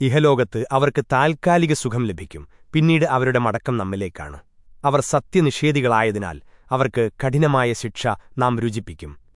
ഇഹലോകത്ത് അവർക്ക് താൽക്കാലിക സുഖം ലഭിക്കും. പിന്നീട് അവരുടെ മടക്കം നമ്മിലേക്കാണ്. അവർ സത്യനിഷേധികളായതിനാൽ അവർക്ക് കഠിനമായ ശിക്ഷ നാം രുചിപ്പിക്കും.